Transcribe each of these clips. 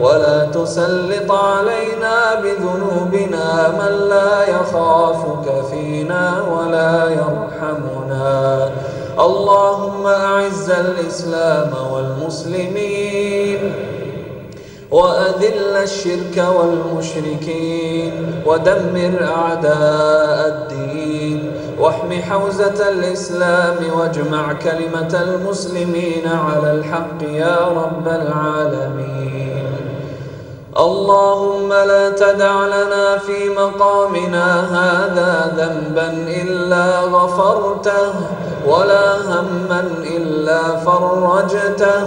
ولا تسلط علينا بذنوبنا من لا يخافك فينا ولا يرحمنا. اللهم أعز الإسلام والمسلمين وأذل الشرك والمشركين ودمر أعداء الدين واحم حوزة الإسلام واجمع كلمة المسلمين على الحق يا رب العالمين. اللهم لا تدع لنا في مقامنا هذا ذنبا إلا غفرته ولا هما إلا فرجته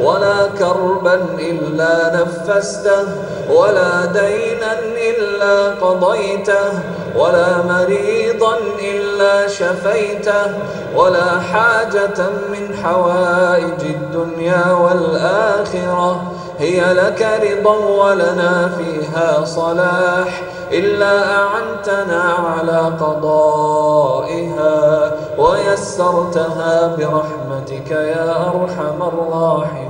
ولا كربا إلا نفسته ولا دينا إلا قضيته ولا مريضا إلا شفيته ولا حاجة من حوائج الدنيا والآخرة. هي لك رضا ولنا فيها صلاح إلا أعنتنا على قضائها ويسرتها برحمتك يا أرحم الراحمين.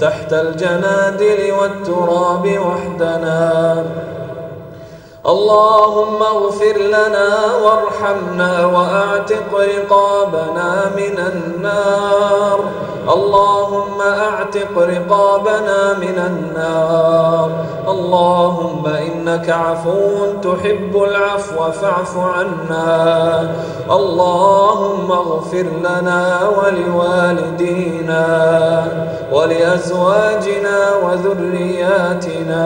تحت الجنادل والتراب وحدنا. اللهم اغفر لنا وارحمنا واعتق رقابنا من النار. اللهم اعتق رقابنا من النار. اللهم إنك عفو تحب العفو فاعف عنا. اللهم اغفر لنا ولوالدينا. ولأزواجنا وذرياتنا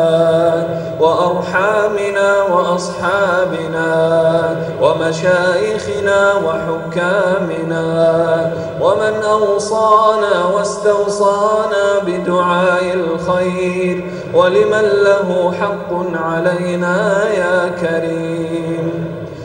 وأرحامنا وأصحابنا ومشايخنا وحكامنا ومن أوصانا واستوصانا بدعاء الخير ولمن له حق علينا يا كريم.